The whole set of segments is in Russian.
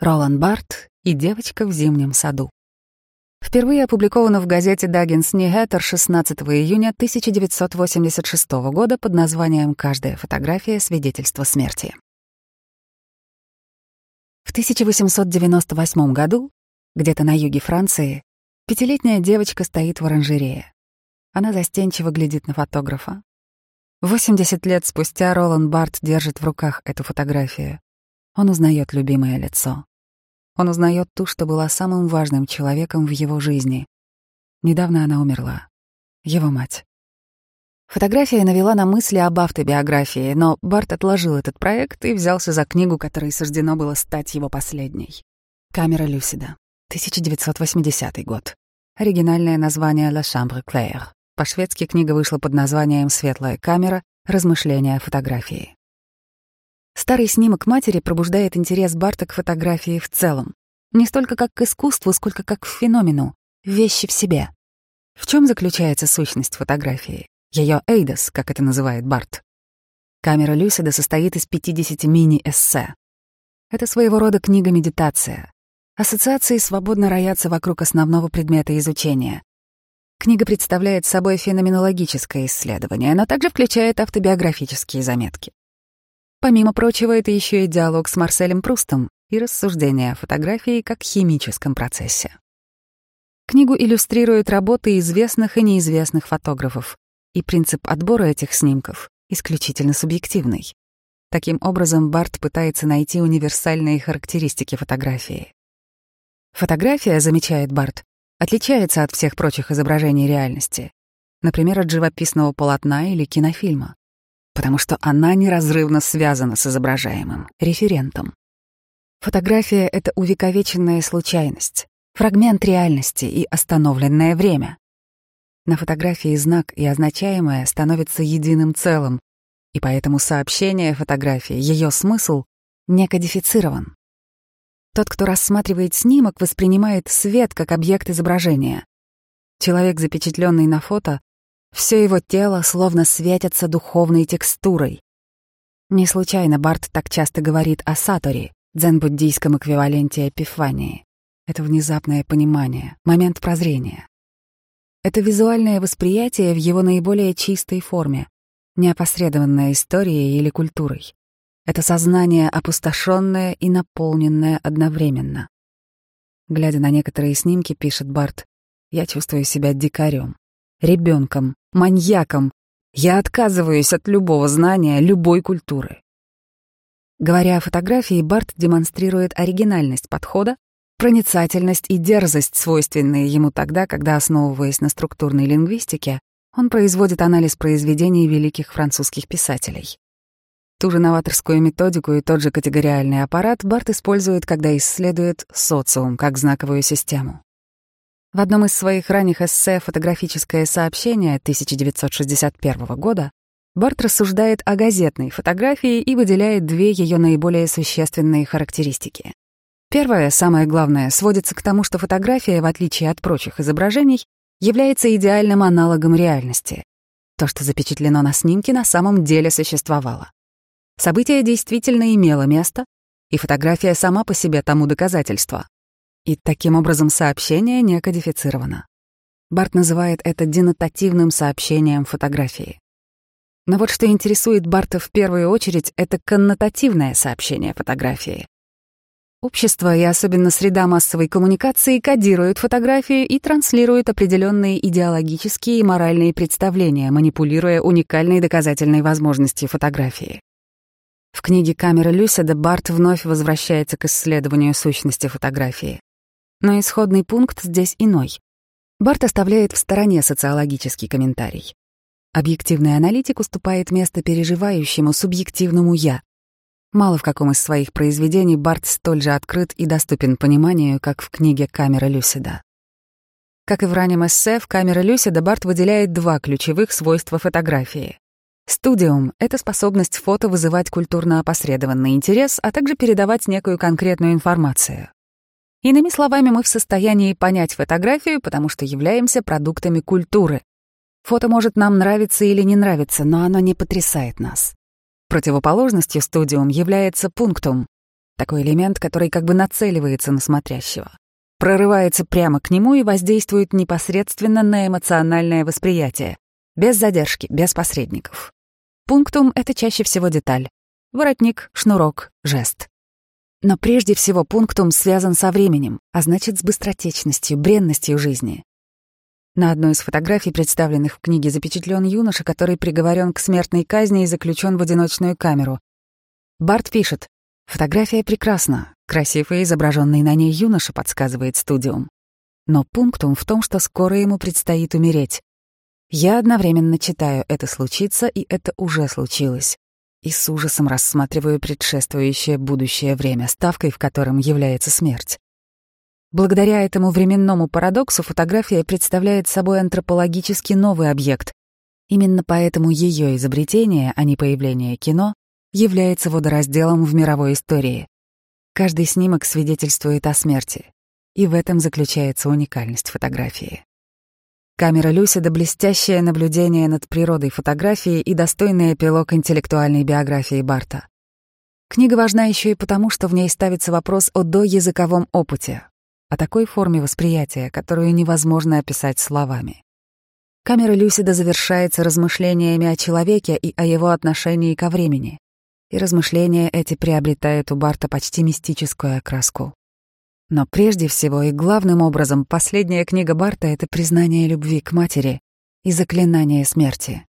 Ролан Барт и девочка в зимнем саду. Впервые опубликовано в газете Даггинс Нигеттер 16 июня 1986 года под названием «Каждая фотография — свидетельство смерти». В 1898 году, где-то на юге Франции, пятилетняя девочка стоит в оранжерее. Она застенчиво глядит на фотографа. 80 лет спустя Роланд Барт держит в руках эту фотографию. Он узнает любимое лицо. Он узнает ту, что была самым важным человеком в его жизни. Недавно она умерла. Его мать. Фотография навела на мысли об автобиографии, но Барт отложил этот проект и взялся за книгу, которой суждено было стать его последней. «Камера Люсида», 1980 год. Оригинальное название «La Chambre Claire». По-шведски книга вышла под названием «Светлая камера. Размышления о фотографии». Старый снимок матери пробуждает интерес Барта к фотографии в целом. Не столько как к искусству, сколько как к феномену, вещи в себе. В чем заключается сущность фотографии? Ее эйдос, как это называет Барт. Камера Люсида состоит из 50 мини-эссе. Это своего рода книга-медитация. Ассоциации свободно роятся вокруг основного предмета изучения. Книга представляет собой феноменологическое исследование, но также включает автобиографические заметки. Помимо прочего, это еще и диалог с Марселем Прустом и рассуждение о фотографии как химическом процессе. Книгу иллюстрируют работы известных и неизвестных фотографов, и принцип отбора этих снимков исключительно субъективный. Таким образом, Барт пытается найти универсальные характеристики фотографии. Фотография, замечает Барт, отличается от всех прочих изображений реальности, например, от живописного полотна или кинофильма потому что она неразрывно связана с изображаемым, референтом. Фотография — это увековеченная случайность, фрагмент реальности и остановленное время. На фотографии знак и означаемое становятся единым целым, и поэтому сообщение фотографии, ее смысл, не кодифицирован. Тот, кто рассматривает снимок, воспринимает свет как объект изображения. Человек, запечатленный на фото, все его тело словно светится духовной текстурой. Не случайно Барт так часто говорит о сатори, дзен-буддийском эквиваленте эпифании. Это внезапное понимание, момент прозрения. Это визуальное восприятие в его наиболее чистой форме, неопосредованное историей или культурой. Это сознание опустошенное и наполненное одновременно. Глядя на некоторые снимки, пишет Барт, я чувствую себя дикарем, ребенком, маньяком. Я отказываюсь от любого знания, любой культуры. Говоря о фотографии, Барт демонстрирует оригинальность подхода, проницательность и дерзость, свойственные ему тогда, когда, основываясь на структурной лингвистике, он производит анализ произведений великих французских писателей. Ту же новаторскую методику и тот же категориальный аппарат Барт использует, когда исследует социум как знаковую систему. В одном из своих ранних эссе «Фотографическое сообщение» 1961 года Барт рассуждает о газетной фотографии и выделяет две ее наиболее существенные характеристики. Первое, самое главное, сводится к тому, что фотография, в отличие от прочих изображений, является идеальным аналогом реальности. То, что запечатлено на снимке, на самом деле существовало. Событие действительно имело место, и фотография сама по себе тому доказательство. И таким образом сообщение не кодифицировано. Барт называет это денотативным сообщением фотографии. Но вот что интересует Барта в первую очередь, это коннотативное сообщение фотографии. Общество и особенно среда массовой коммуникации кодируют фотографию и транслируют определенные идеологические и моральные представления, манипулируя уникальной доказательной возможностью фотографии. В книге «Камера Люсида» Барт вновь возвращается к исследованию сущности фотографии. Но исходный пункт здесь иной. Барт оставляет в стороне социологический комментарий. Объективный аналитик уступает место переживающему субъективному «я». Мало в каком из своих произведений Барт столь же открыт и доступен пониманию, как в книге «Камера Люсида». Как и в раннем эссе, в «Камера Люсида» Барт выделяет два ключевых свойства фотографии. Студиум — это способность фото вызывать культурно опосредованный интерес, а также передавать некую конкретную информацию. Иными словами, мы в состоянии понять фотографию, потому что являемся продуктами культуры. Фото может нам нравиться или не нравиться, но оно не потрясает нас. Противоположностью студиум является пунктум. такой элемент, который как бы нацеливается на смотрящего, прорывается прямо к нему и воздействует непосредственно на эмоциональное восприятие, без задержки, без посредников. Пунктум — это чаще всего деталь. Воротник, шнурок, жест. Но прежде всего пунктум связан со временем, а значит с быстротечностью, бренностью жизни. На одной из фотографий, представленных в книге, запечатлен юноша, который приговорен к смертной казни и заключен в одиночную камеру. Барт пишет, «Фотография прекрасна, красивый изображенный на ней юноша подсказывает студиум. Но пунктум в том, что скоро ему предстоит умереть. Я одновременно читаю «это случится» и «это уже случилось» и с ужасом рассматриваю предшествующее будущее время, ставкой в котором является смерть. Благодаря этому временному парадоксу фотография представляет собой антропологически новый объект. Именно поэтому ее изобретение, а не появление кино, является водоразделом в мировой истории. Каждый снимок свидетельствует о смерти, и в этом заключается уникальность фотографии. Камера Люсида — блестящее наблюдение над природой фотографии и достойный эпилог интеллектуальной биографии Барта. Книга важна еще и потому, что в ней ставится вопрос о доязыковом опыте, о такой форме восприятия, которую невозможно описать словами. Камера Люсида завершается размышлениями о человеке и о его отношении ко времени, и размышления эти приобретают у Барта почти мистическую окраску. Но прежде всего и главным образом последняя книга Барта — это признание любви к матери и заклинание смерти.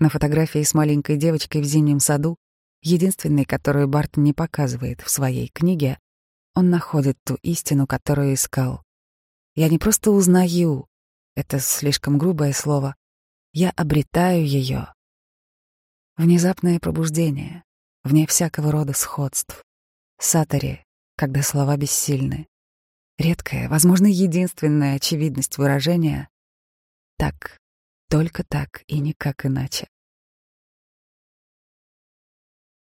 На фотографии с маленькой девочкой в зимнем саду, единственной, которую Барт не показывает в своей книге, он находит ту истину, которую искал. Я не просто узнаю, это слишком грубое слово, я обретаю ее. Внезапное пробуждение, вне всякого рода сходств. Сатари, когда слова бессильны. Редкая, возможно, единственная очевидность выражения «так, только так и никак иначе».